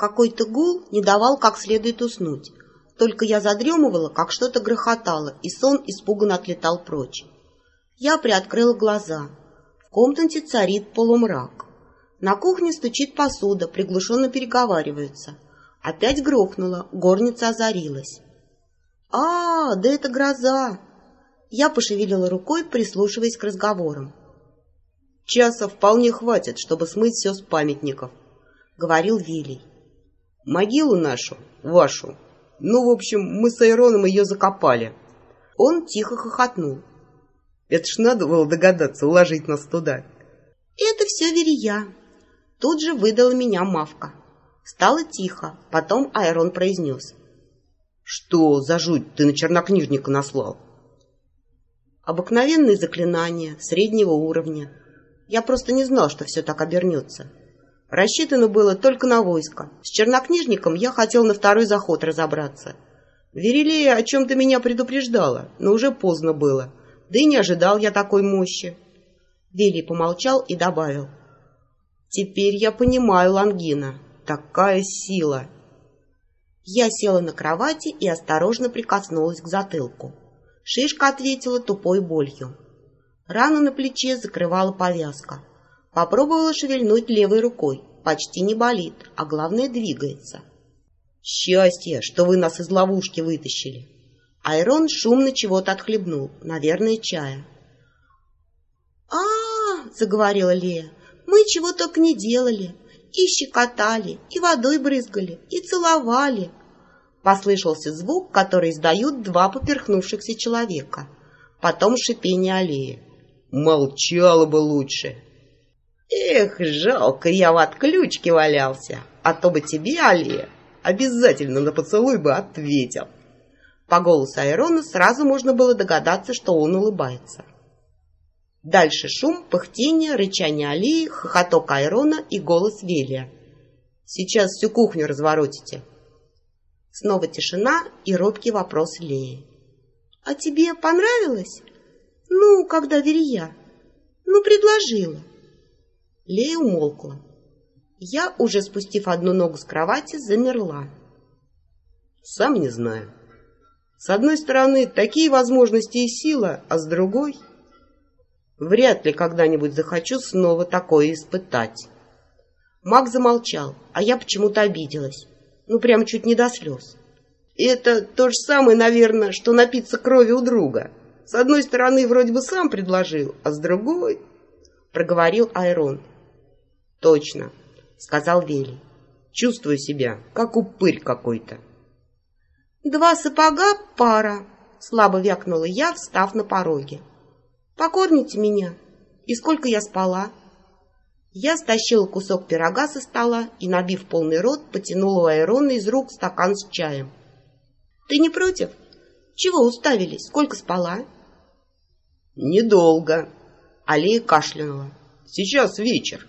Какой-то гул не давал как следует уснуть. Только я задремывала, как что-то грохотало, и сон испуганно отлетал прочь. Я приоткрыла глаза. В комнате царит полумрак. На кухне стучит посуда, приглушенно переговариваются. Опять грохнуло, горница озарилась. «А, да это гроза!» Я пошевелила рукой, прислушиваясь к разговорам. «Часа вполне хватит, чтобы смыть все с памятников», — говорил Вилей. «Могилу нашу, вашу. Ну, в общем, мы с Айроном ее закопали». Он тихо хохотнул. Это ж надо было догадаться уложить нас туда. Это все верия. Тут же выдала меня Мавка. Стало тихо, потом Айрон произнес. Что за жуть ты на чернокнижника наслал? Обыкновенные заклинания среднего уровня. Я просто не знал, что все так обернется. Рассчитано было только на войско. С чернокнижником я хотел на второй заход разобраться. Верилея о чем-то меня предупреждала, но уже поздно было. Да и не ожидал я такой мощи. Вилли помолчал и добавил. Теперь я понимаю Лангина. Такая сила. Я села на кровати и осторожно прикоснулась к затылку. Шишка ответила тупой болью. Рану на плече закрывала повязка. Попробовала шевельнуть левой рукой. Почти не болит, а главное двигается. «Счастье, что вы нас из ловушки вытащили!» Айрон шумно чего-то отхлебнул, наверное, чая. а, -а, -а заговорила Лея. «Мы чего только не делали. И щекотали, и водой брызгали, и целовали». Послышался звук, который издают два поперхнувшихся человека. Потом шипение аллеи. «Молчало бы лучше!» «Эх, жалко, я в отключке валялся, а то бы тебе, Алия, обязательно на поцелуй бы ответил». По голосу Айрона сразу можно было догадаться, что он улыбается. Дальше шум, пыхтение, рычание Алии, хохоток Айрона и голос Велия. «Сейчас всю кухню разворотите». Снова тишина и робкий вопрос Леи. «А тебе понравилось? Ну, когда Верия? Ну, предложила». Лея умолкла. Я, уже спустив одну ногу с кровати, замерла. «Сам не знаю», с одной стороны, такие возможности и сила, а с другой... Вряд ли когда-нибудь захочу снова такое испытать. Маг замолчал, а я почему-то обиделась. Ну, прям чуть не до слез. И это то же самое, наверное, что напиться крови у друга. С одной стороны, вроде бы сам предложил, а с другой... Проговорил Айрон. Точно, сказал Вели. Чувствую себя, как упырь какой-то. «Два сапога пара», — слабо вякнула я, встав на пороге. «Покормите меня. И сколько я спала?» Я стащила кусок пирога со стола и, набив полный рот, потянула у Айрона из рук стакан с чаем. «Ты не против? Чего уставились? Сколько спала?» «Недолго», — Алия кашлянула. «Сейчас вечер».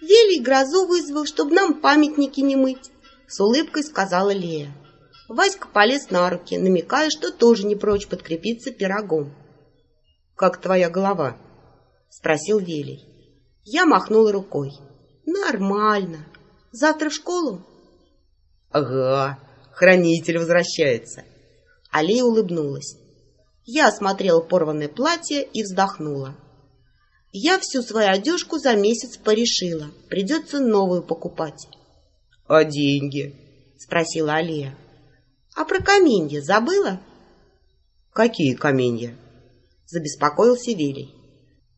«Велий грозу вызвал, чтобы нам памятники не мыть», — с улыбкой сказала Лея. Васька полез на руки, намекая, что тоже не прочь подкрепиться пирогом. «Как твоя голова?» — спросил Велий. Я махнула рукой. «Нормально. Завтра в школу?» «Ага, хранитель возвращается». Алия улыбнулась. Я осмотрела порванное платье и вздохнула. Я всю свою одежку за месяц порешила. Придется новую покупать. — А деньги? — спросила Алия. А про каменья забыла? Какие каменья? Забеспокоился Велий.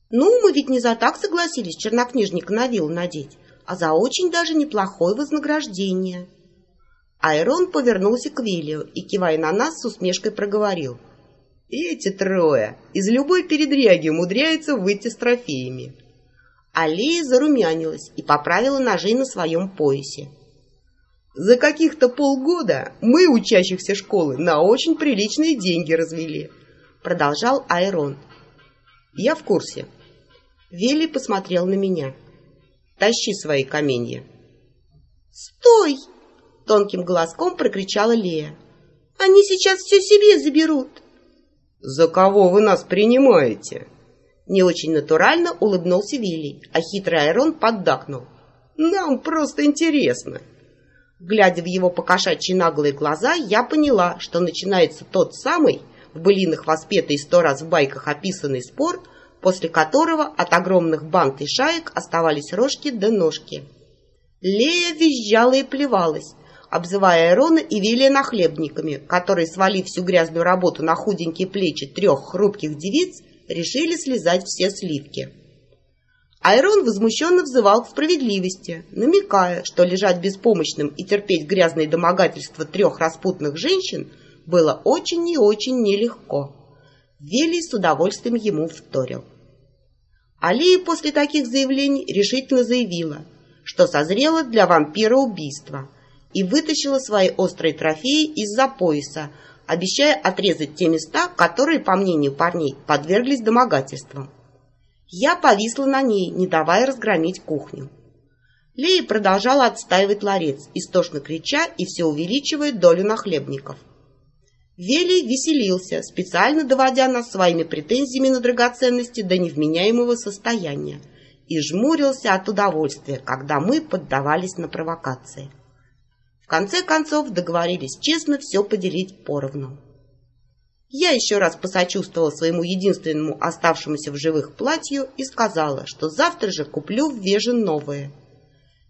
Ну, мы ведь не за так согласились чернокнижника на виллу надеть, а за очень даже неплохое вознаграждение. Айрон повернулся к Вилию и, кивая на нас, с усмешкой проговорил. Эти трое из любой передряги умудряются выйти с трофеями. Алия зарумянилась и поправила ножи на своем поясе. За каких-то полгода мы, учащихся школы, на очень приличные деньги развели, продолжал Айрон. Я в курсе. Вилли посмотрел на меня. Тащи свои каменья. Стой! Тонким голоском прокричала Лея. Они сейчас все себе заберут. За кого вы нас принимаете? Не очень натурально улыбнулся Вилли, а хитрый Айрон поддакнул. Нам просто интересно. Глядя в его покошачьи наглые глаза, я поняла, что начинается тот самый, в былинах воспетый сто раз в байках описанный спор, после которого от огромных банд и шаек оставались рожки да ножки. Лея визжала и плевалась, обзывая Эрона и Вилия нахлебниками, которые, свалив всю грязную работу на худенькие плечи трех хрупких девиц, решили слезать все сливки. Айрон возмущенно взывал к справедливости, намекая, что лежать беспомощным и терпеть грязные домогательства трех распутных женщин было очень и очень нелегко. Велий с удовольствием ему вторил. Алия после таких заявлений решительно заявила, что созрела для вампира убийства и вытащила свои острые трофеи из-за пояса, обещая отрезать те места, которые, по мнению парней, подверглись домогательствам. Я повисла на ней, не давая разгромить кухню. Лея продолжала отстаивать ларец, истошно крича и все увеличивая долю нахлебников. Велий веселился, специально доводя нас своими претензиями на драгоценности до невменяемого состояния, и жмурился от удовольствия, когда мы поддавались на провокации. Конце концов договорились честно все поделить поровну. Я еще раз посочувствовала своему единственному оставшемуся в живых платью и сказала, что завтра же куплю в Веже новое.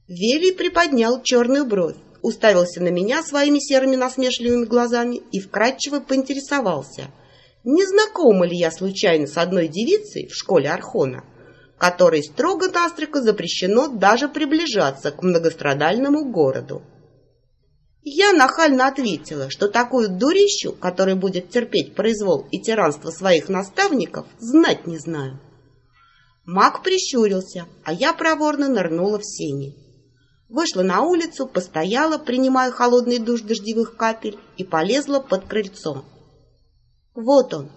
Велий приподнял черную бровь, уставился на меня своими серыми насмешливыми глазами и вкратчиво поинтересовался, не знакома ли я случайно с одной девицей в школе Архона, которой строго-настрого запрещено даже приближаться к многострадальному городу. Я нахально ответила, что такую дурищу, которая будет терпеть произвол и тиранство своих наставников, знать не знаю. Маг прищурился, а я проворно нырнула в сени. Вышла на улицу, постояла, принимая холодный душ дождевых капель, и полезла под крыльцо. Вот он.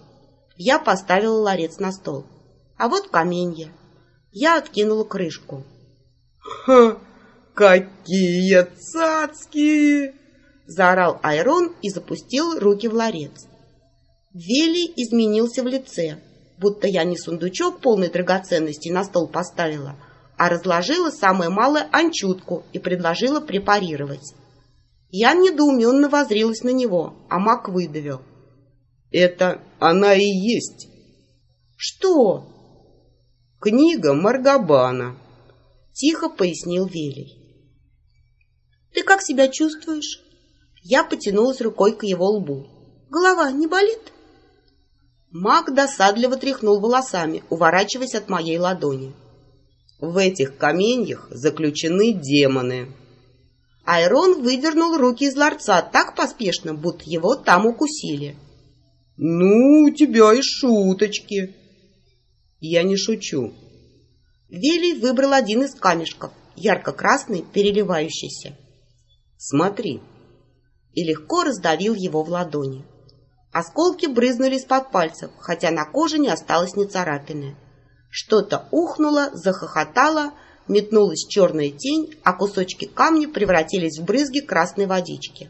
Я поставила ларец на стол. А вот каменья. Я откинула крышку. «Ха! «Какие цацки!» — заорал Айрон и запустил руки в ларец. Вели изменился в лице, будто я не сундучок полной драгоценностей на стол поставила, а разложила самое малое анчутку и предложила препарировать. Я недоуменно возрилась на него, а маг выдавил. «Это она и есть». «Что?» «Книга Маргабана», — тихо пояснил Велий. Ты как себя чувствуешь? Я потянулась рукой к его лбу. Голова не болит? Маг досадливо тряхнул волосами, уворачиваясь от моей ладони. В этих каменьях заключены демоны. Айрон выдернул руки из ларца так поспешно, будто его там укусили. «Ну, у тебя и шуточки!» «Я не шучу!» Велий выбрал один из камешков, ярко-красный, переливающийся. Смотри!» И легко раздавил его в ладони. Осколки брызнули из-под пальцев, хотя на коже не осталось ни царапины. Что-то ухнуло, захохотало, метнулась черная тень, а кусочки камня превратились в брызги красной водички.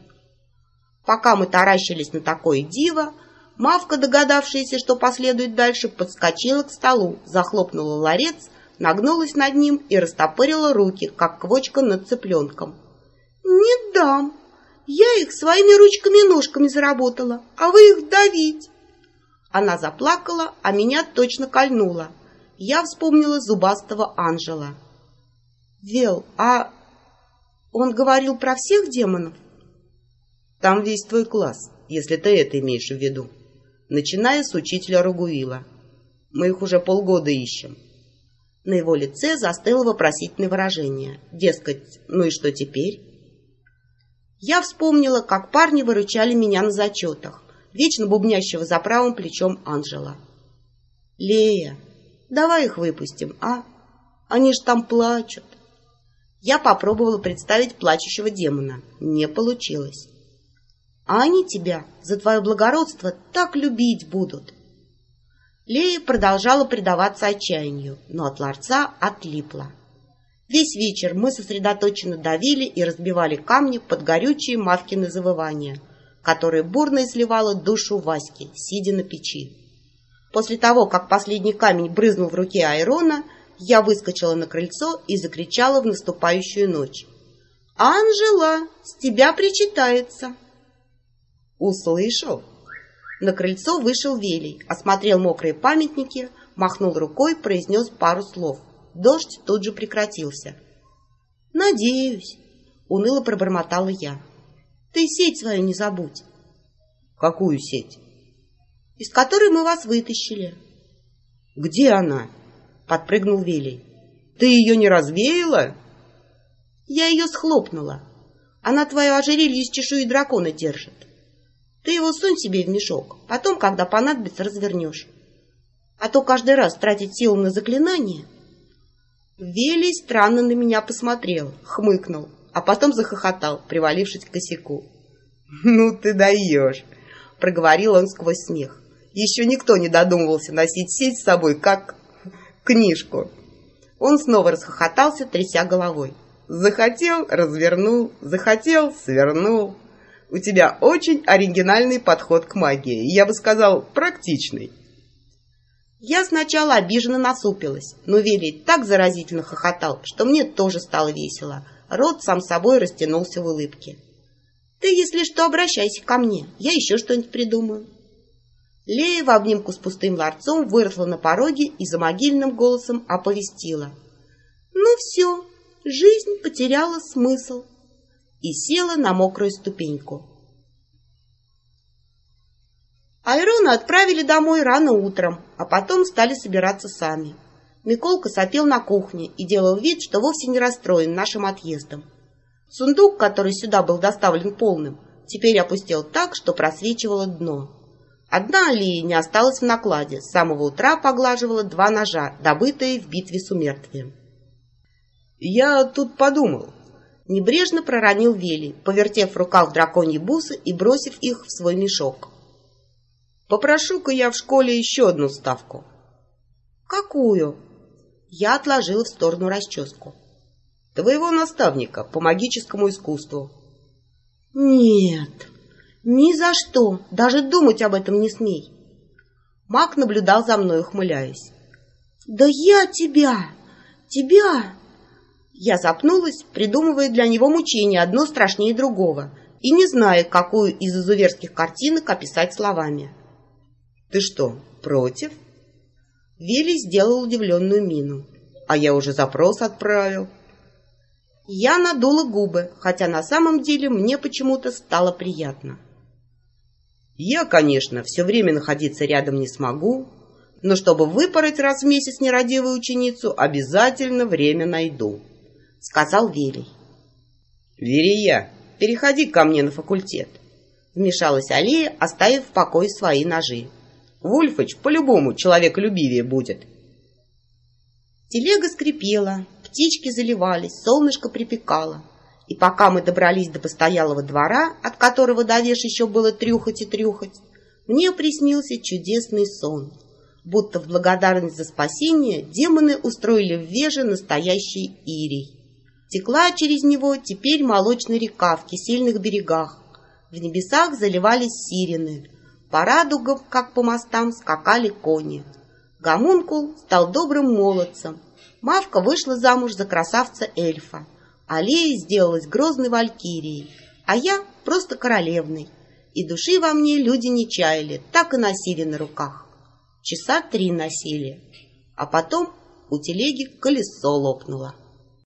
Пока мы таращились на такое диво, Мавка, догадавшаяся, что последует дальше, подскочила к столу, захлопнула ларец, нагнулась над ним и растопырила руки, как квочка над цыпленком. «Не дам. Я их своими ручками-ножками заработала, а вы их давить». Она заплакала, а меня точно кольнула. Я вспомнила зубастого Анжела. «Вел, а он говорил про всех демонов?» «Там весь твой класс, если ты это имеешь в виду. Начиная с учителя Ругуила. Мы их уже полгода ищем». На его лице застыло вопросительное выражение. Дескать, ну и что теперь? Я вспомнила, как парни выручали меня на зачетах, вечно бубнящего за правым плечом Анжела. «Лея, давай их выпустим, а? Они ж там плачут». Я попробовала представить плачущего демона. Не получилось. «А они тебя за твое благородство так любить будут». Лея продолжала предаваться отчаянию, но от ларца отлипла. Весь вечер мы сосредоточенно давили и разбивали камни под горючие Мавкины завывания, которые бурно изливало душу Васьки, сидя на печи. После того, как последний камень брызнул в руке Айрона, я выскочила на крыльцо и закричала в наступающую ночь. «Анжела, с тебя причитается!» «Услышал?» На крыльцо вышел Велий, осмотрел мокрые памятники, махнул рукой, произнес пару слов. Дождь тут же прекратился. «Надеюсь», — уныло пробормотала я. «Ты сеть свою не забудь». «Какую сеть?» «Из которой мы вас вытащили». «Где она?» — подпрыгнул Велий. «Ты ее не развеяла?» «Я ее схлопнула. Она твое ожерелье из чешуи дракона держит. Ты его сунь себе в мешок, потом, когда понадобится, развернешь. А то каждый раз тратить силу на заклинание. Велий странно на меня посмотрел, хмыкнул, а потом захохотал, привалившись к косяку. «Ну ты даешь!» — проговорил он сквозь смех. «Еще никто не додумывался носить сеть с собой, как книжку». Он снова расхохотался, тряся головой. «Захотел — развернул, захотел — свернул». У тебя очень оригинальный подход к магии. Я бы сказал, практичный. Я сначала обиженно насупилась, но Велий так заразительно хохотал, что мне тоже стало весело. Рот сам собой растянулся в улыбке. «Ты, если что, обращайся ко мне, я еще что-нибудь придумаю». Лея в обнимку с пустым ларцом выросла на пороге и за могильным голосом оповестила. «Ну все, жизнь потеряла смысл» и села на мокрую ступеньку. Айрона отправили домой рано утром, а потом стали собираться сами. Миколка сопел на кухне и делал вид, что вовсе не расстроен нашим отъездом. Сундук, который сюда был доставлен полным, теперь опустел так, что просвечивало дно. Одна Алия не осталась в накладе, с самого утра поглаживала два ножа, добытые в битве с умертвием. «Я тут подумал», Небрежно проронил Вели, повертев в руках драконьи бусы и бросив их в свой мешок. «Попрошу-ка я в школе еще одну ставку». «Какую?» Я отложила в сторону расческу. «Твоего наставника по магическому искусству». «Нет, ни за что, даже думать об этом не смей». Маг наблюдал за мной, ухмыляясь. «Да я тебя, тебя я запнулась, придумывая для него мучение одно страшнее другого, и не зная, какую из изуверских картинок описать словами. «Ты что, против?» Вилли сделал удивленную мину. «А я уже запрос отправил». Я надула губы, хотя на самом деле мне почему-то стало приятно. «Я, конечно, все время находиться рядом не смогу, но чтобы выпороть раз в месяц нерадивую ученицу, обязательно время найду» сказал Велий. «Верия, переходи ко мне на факультет», — вмешалась Алия, оставив в покое свои ножи. «Вульфыч по-любому человеколюбивее будет». Телега скрипела, птички заливались, солнышко припекало. И пока мы добрались до постоялого двора, от которого до веш еще было трюхать и трюхать, мне приснился чудесный сон. Будто в благодарность за спасение демоны устроили в Веже настоящий ирий. Текла через него теперь молочная река в кисельных берегах. В небесах заливались сирены. По радугам, как по мостам, скакали кони. Гомункул стал добрым молодцем. Мавка вышла замуж за красавца-эльфа. Аллея сделалась грозной валькирией, а я просто королевной. И души во мне люди не чаяли, так и носили на руках. Часа три носили, а потом у телеги колесо лопнуло.